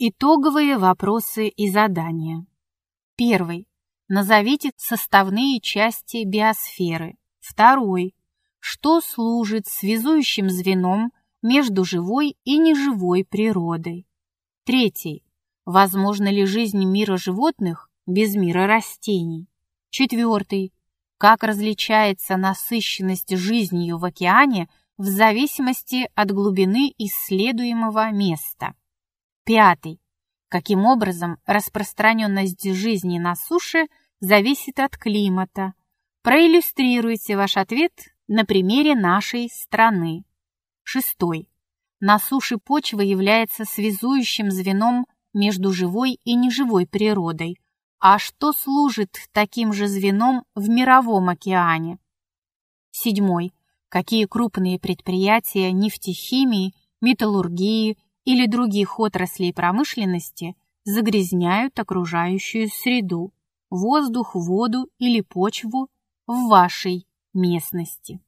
Итоговые вопросы и задания. Первый. Назовите составные части биосферы. Второй. Что служит связующим звеном между живой и неживой природой? Третий. Возможно ли жизнь мира животных без мира растений? Четвертый. Как различается насыщенность жизнью в океане в зависимости от глубины исследуемого места? Пятый. Каким образом распространенность жизни на суше зависит от климата? Проиллюстрируйте ваш ответ на примере нашей страны. Шестой. На суше почва является связующим звеном между живой и неживой природой. А что служит таким же звеном в мировом океане? Седьмой. Какие крупные предприятия нефтехимии, металлургии, или других отраслей промышленности загрязняют окружающую среду, воздух, воду или почву в вашей местности.